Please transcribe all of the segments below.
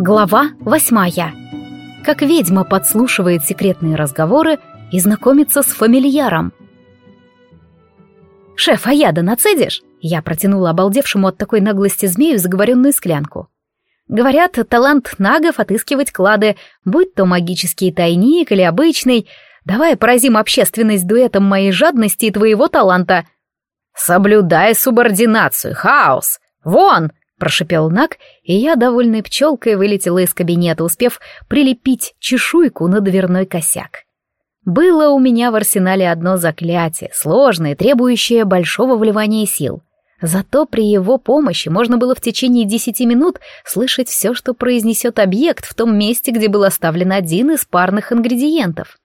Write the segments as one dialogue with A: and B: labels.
A: Глава восьмая. Как ведьма подслушивает секретные разговоры и знакомится с фамильяром. «Шеф, а яда нацедишь?» Я протянула обалдевшему от такой наглости змею заговоренную склянку. Говорят, талант нагов отыскивать клады, будь то магический тайник или обычный. Давай поразим общественность дуэтом моей жадности и твоего таланта. «Соблюдай субординацию, хаос! Вон!» Прошипел Нак, и я, довольной пчелкой, вылетела из кабинета, успев прилепить чешуйку на дверной косяк. Было у меня в арсенале одно заклятие, сложное, требующее большого вливания сил. Зато при его помощи можно было в течение десяти минут слышать все, что произнесет объект в том месте, где был оставлен один из парных ингредиентов.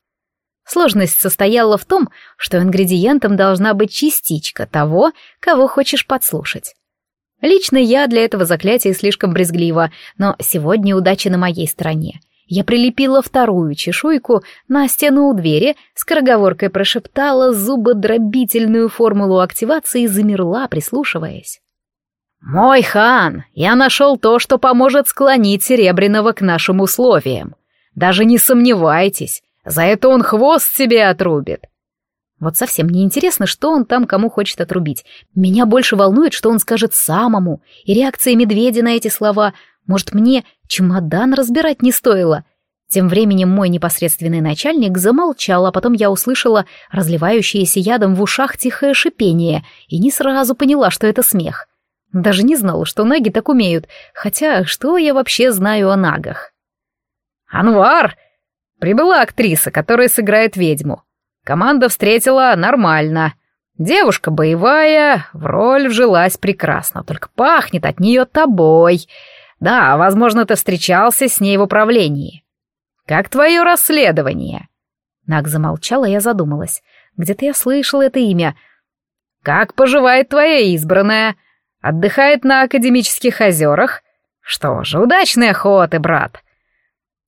A: Сложность состояла в том, что ингредиентом должна быть частичка того, кого хочешь подслушать. Лично я для этого заклятия слишком брезглива, но сегодня удача на моей стороне. Я прилепила вторую чешуйку на стену у двери, скороговоркой прошептала зубодробительную формулу активации и замерла, прислушиваясь. «Мой хан, я нашел то, что поможет склонить Серебряного к нашим условиям. Даже не сомневайтесь, за это он хвост себе отрубит. Вот совсем не интересно, что он там кому хочет отрубить. Меня больше волнует, что он скажет самому. И реакция медведя на эти слова. Может, мне чемодан разбирать не стоило? Тем временем мой непосредственный начальник замолчал, а потом я услышала разливающееся ядом в ушах тихое шипение и не сразу поняла, что это смех. Даже не знала, что наги так умеют, хотя что я вообще знаю о нагах? «Анвар! Прибыла актриса, которая сыграет ведьму», Команда встретила нормально. Девушка боевая, в роль вжилась прекрасно, только пахнет от нее тобой. Да, возможно, ты встречался с ней в управлении. Как твое расследование?» Наг замолчала, я задумалась. Где-то я слышала это имя. «Как поживает твоя избранная? Отдыхает на академических озерах? Что же, удачной охоты, брат!»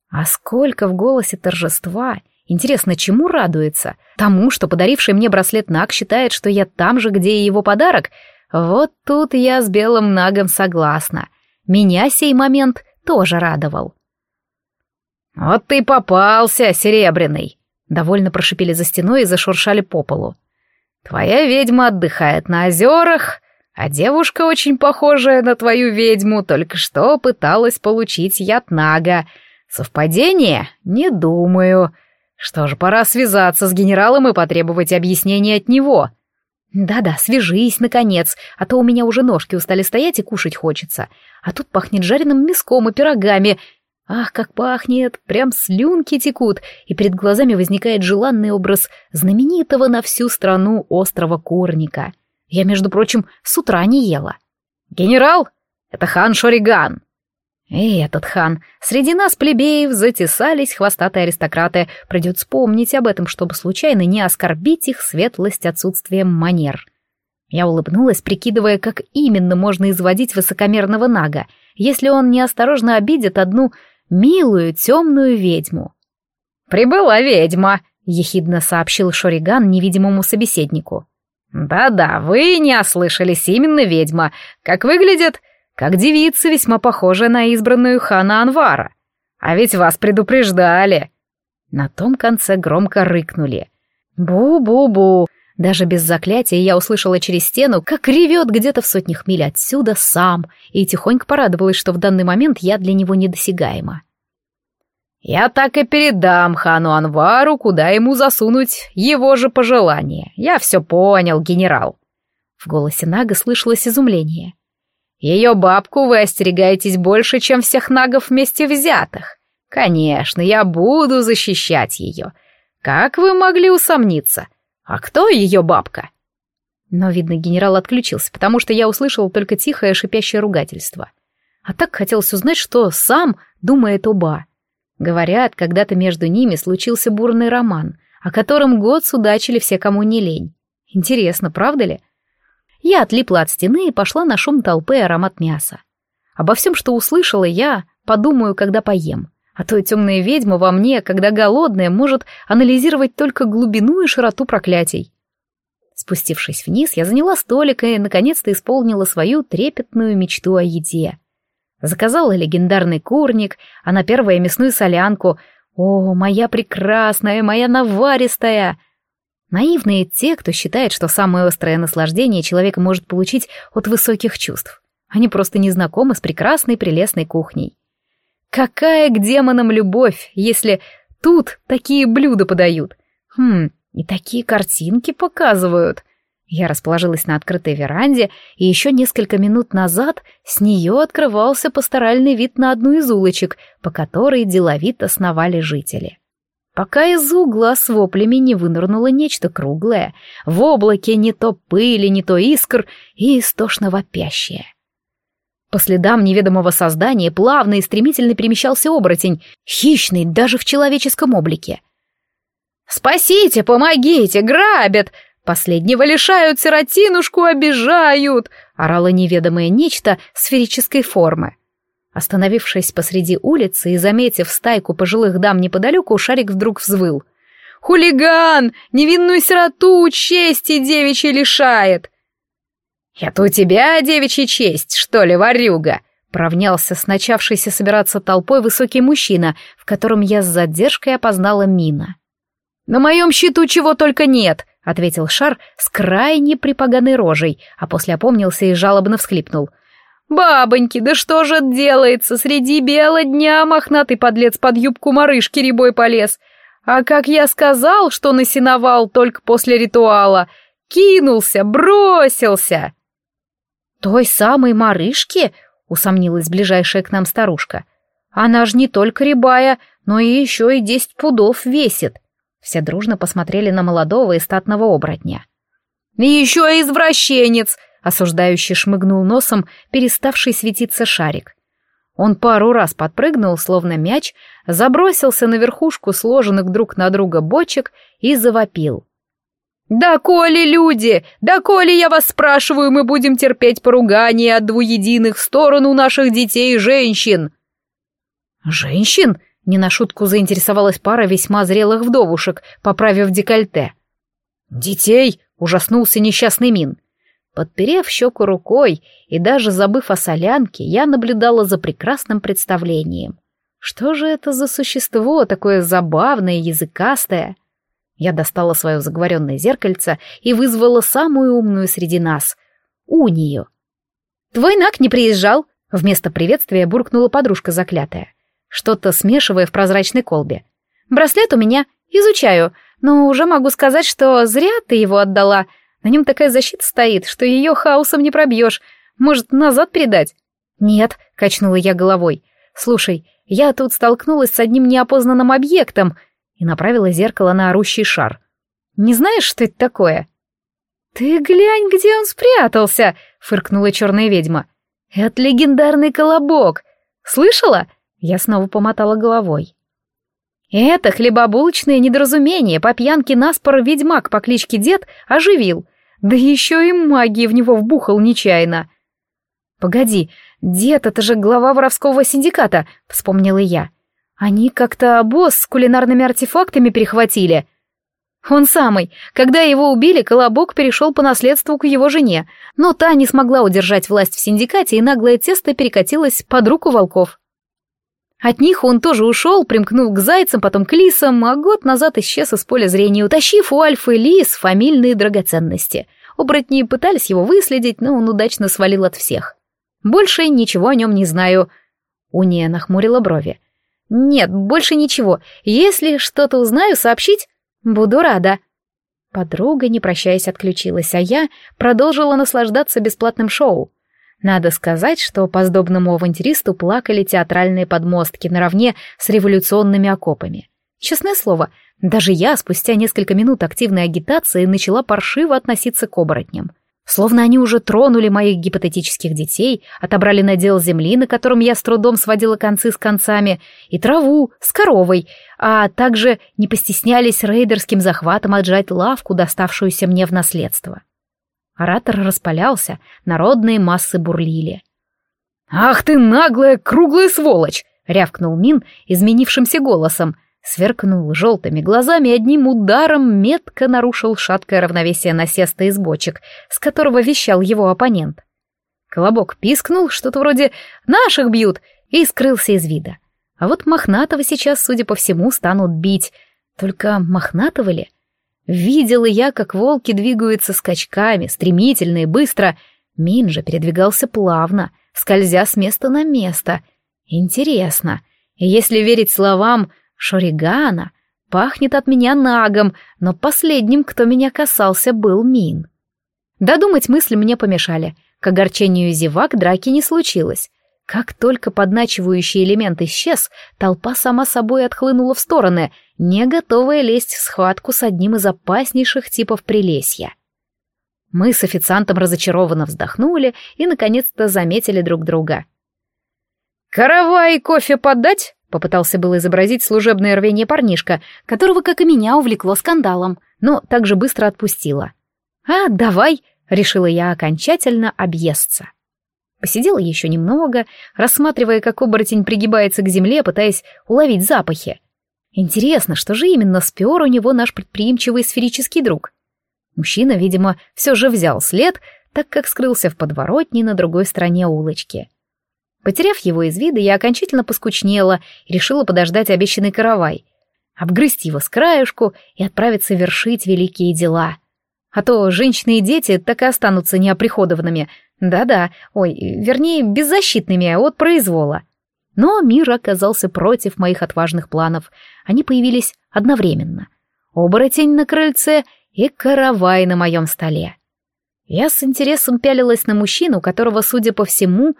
A: А сколько в голосе торжества! Интересно, чему радуется? Тому, что подаривший мне браслет Наг считает, что я там же, где и его подарок? Вот тут я с белым Нагом согласна. Меня сей момент тоже радовал. «Вот ты попался, Серебряный!» Довольно прошипели за стеной и зашуршали по полу. «Твоя ведьма отдыхает на озерах, а девушка, очень похожая на твою ведьму, только что пыталась получить яд Нага. Совпадение? Не думаю. Что ж, пора связаться с генералом и потребовать объяснения от него. Да-да, свяжись, наконец, а то у меня уже ножки устали стоять и кушать хочется. А тут пахнет жареным мяском и пирогами. Ах, как пахнет, прям слюнки текут, и перед глазами возникает желанный образ знаменитого на всю страну острова Корника. Я, между прочим, с утра не ела. «Генерал, это хан Шориган!» И этот хан. Среди нас, плебеев, затесались хвостатые аристократы. Придется помнить об этом, чтобы случайно не оскорбить их светлость отсутствием манер. Я улыбнулась, прикидывая, как именно можно изводить высокомерного нага, если он неосторожно обидит одну милую темную ведьму. «Прибыла ведьма», — ехидно сообщил Шориган невидимому собеседнику. «Да-да, вы не ослышались, именно ведьма. Как выглядит?» как девица, весьма похожа на избранную хана Анвара. А ведь вас предупреждали!» На том конце громко рыкнули. «Бу-бу-бу!» Даже без заклятия я услышала через стену, как ревет где-то в сотнях миль отсюда сам, и тихонько порадовалась, что в данный момент я для него недосягаема. «Я так и передам хану Анвару, куда ему засунуть его же пожелание. Я все понял, генерал». В голосе Нага слышалось изумление. Ее бабку вы остерегаетесь больше, чем всех нагов вместе взятых. Конечно, я буду защищать ее. Как вы могли усомниться? А кто ее бабка?» Но, видно, генерал отключился, потому что я услышал только тихое шипящее ругательство. А так хотелось узнать, что сам думает оба. Говорят, когда-то между ними случился бурный роман, о котором год судачили все, кому не лень. Интересно, правда ли? Я отлипла от стены и пошла на шум толпы и аромат мяса. Обо всем, что услышала, я подумаю, когда поем. А то темная ведьма во мне, когда голодная, может анализировать только глубину и широту проклятий. Спустившись вниз, я заняла столик и, наконец-то, исполнила свою трепетную мечту о еде. Заказала легендарный курник, а на первое мясную солянку. О, моя прекрасная, моя наваристая! Наивные те, кто считает, что самое острое наслаждение человек может получить от высоких чувств. Они просто не знакомы с прекрасной, прелестной кухней. Какая к демонам любовь, если тут такие блюда подают? Хм, и такие картинки показывают. Я расположилась на открытой веранде, и еще несколько минут назад с нее открывался пасторальный вид на одну из улочек, по которой деловито сновали жители. Пока из угла с воплями не вынырнуло нечто круглое, в облаке не то пыли, не то искр и истошно вопящее. По следам неведомого создания плавно и стремительно перемещался оборотень, хищный даже в человеческом облике. «Спасите, помогите, грабят! Последнего лишают, сиротинушку обижают!» — орало неведомое нечто сферической формы. Остановившись посреди улицы и заметив стайку пожилых дам неподалеку, шарик вдруг взвыл. «Хулиган! Невинную сироту чести девичьей лишает!» «Это у тебя девичья честь, что ли, ворюга?» Провнялся с начавшейся собираться толпой высокий мужчина, в котором я с задержкой опознала Мина. «На моем счету чего только нет!» — ответил Шар с крайне припоганной рожей, а после опомнился и жалобно всхлипнул — Бабоньки, да что же делается? Среди бела дня мохнатый подлец под юбку марышки рябой полез. А как я сказал, что насиновал только после ритуала, кинулся, бросился. Той самой марышки? Усомнилась ближайшая к нам старушка. Она ж не только рябая, но и еще и десять пудов весит. Все дружно посмотрели на молодого и статного оборотня. «Еще извращенец!» осуждающий шмыгнул носом, переставший светиться шарик. Он пару раз подпрыгнул, словно мяч, забросился на верхушку сложенных друг на друга бочек и завопил. «Да коли, люди! Да коли, я вас спрашиваю, мы будем терпеть поругание от двуединых в сторону наших детей и женщин!» «Женщин?» — не на шутку заинтересовалась пара весьма зрелых вдовушек, поправив декольте. «Детей?» — ужаснулся несчастный Мин. Подперев щеку рукой и даже забыв о солянке, я наблюдала за прекрасным представлением. Что же это за существо, такое забавное, языкастое? Я достала свое заговоренное зеркальце и вызвала самую умную среди нас — Унию. «Твой Нак не приезжал!» — вместо приветствия буркнула подружка заклятая, что-то смешивая в прозрачной колбе. «Браслет у меня, изучаю, но уже могу сказать, что зря ты его отдала. На нем такая защита стоит, что ее хаосом не пробьешь. Может, назад передать?» «Нет», — качнула я головой. «Слушай, я тут столкнулась с одним неопознанным объектом» и направила зеркало на орущий шар. «Не знаешь, что это такое?» «Ты глянь, где он спрятался!» — фыркнула черная ведьма. «Это легендарный колобок! Слышала?» Я снова помотала головой. «Это хлебобулочное недоразумение. По пьянке наспор ведьмак по кличке Дед оживил. Да еще и магии в него вбухал нечаянно. «Погоди, дед, это же глава воровского синдиката», — вспомнила я. «Они как-то босс с кулинарными артефактами перехватили». Он самый. Когда его убили, Колобок перешел по наследству к его жене, но та не смогла удержать власть в синдикате, и наглое тесто перекатилось под руку волков. От них он тоже ушел, примкнул к зайцам, потом к лисам, а год назад исчез из поля зрения, утащив у Альфы лис фамильные драгоценности. Оборотни пытались его выследить, но он удачно свалил от всех. Больше ничего о нем не знаю. Уния нахмурила брови. Нет, больше ничего. Если что-то узнаю, сообщить? Буду рада. Подруга, не прощаясь, отключилась, а я продолжила наслаждаться бесплатным шоу. Надо сказать, что по сдобному авантюристу плакали театральные подмостки наравне с революционными окопами. Честное слово, даже я спустя несколько минут активной агитации начала паршиво относиться к оборотням. Словно они уже тронули моих гипотетических детей, отобрали надел земли, на котором я с трудом сводила концы с концами, и траву с коровой, а также не постеснялись рейдерским захватом отжать лавку, доставшуюся мне в наследство. Оратор распалялся, народные массы бурлили. «Ах ты наглая, круглая сволочь!» — рявкнул Мин изменившимся голосом — сверкнул желтыми глазами одним ударом метко нарушил шаткое равновесие насеста из бочек, с которого вещал его оппонент. Колобок пискнул, что-то вроде «наших бьют», и скрылся из вида. А вот Мохнатого сейчас, судя по всему, станут бить. Только Мохнатого ли? Видела я, как волки двигаются скачками, стремительно и быстро. Мин же передвигался плавно, скользя с места на место. Интересно. Если верить словам Шуригана. Пахнет от меня нагом, но последним, кто меня касался, был Мин. Додумать мысли мне помешали. К огорчению зевак драки не случилось. Как только подначивающий элемент исчез, толпа сама собой отхлынула в стороны, не готовая лезть в схватку с одним из опаснейших типов прелесья. Мы с официантом разочарованно вздохнули и, наконец-то, заметили друг друга. «Каравай и кофе подать?» Попытался было изобразить служебное рвение парнишка, которого, как и меня, увлекло скандалом, но также быстро отпустила. «А, давай!» — решила я окончательно объесться. Посидела еще немного, рассматривая, как оборотень пригибается к земле, пытаясь уловить запахи. Интересно, что же именно спер у него наш предприимчивый сферический друг? Мужчина, видимо, все же взял след, так как скрылся в подворотне на другой стороне улочки. — Потеряв его из вида, я окончательно поскучнела и решила подождать обещанный каравай, обгрызть его с краешку и отправиться вершить великие дела. А то женщины и дети так и останутся неоприходованными, да-да, ой, вернее, беззащитными от произвола. Но мир оказался против моих отважных планов. Они появились одновременно. Оборотень на крыльце и каравай на моем столе. Я с интересом пялилась на мужчину, которого, судя по всему,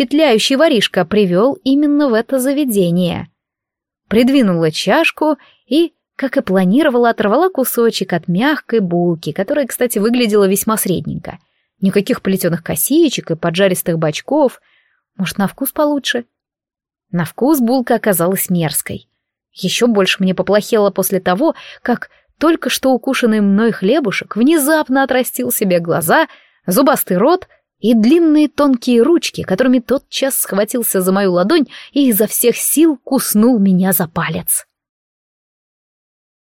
A: петляющий воришка привел именно в это заведение. Придвинула чашку и, как и планировала, оторвала кусочек от мягкой булки, которая, кстати, выглядела весьма средненько. Никаких плетеных косичек и поджаристых бочков. Может, на вкус получше? На вкус булка оказалась мерзкой. Еще больше мне поплохело после того, как только что укушенный мной хлебушек внезапно отрастил себе глаза, зубастый рот — и длинные тонкие ручки, которыми тотчас схватился за мою ладонь и изо всех сил куснул меня за палец.